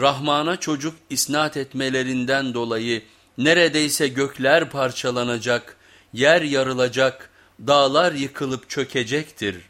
Rahman'a çocuk isnat etmelerinden dolayı neredeyse gökler parçalanacak, yer yarılacak, dağlar yıkılıp çökecektir.''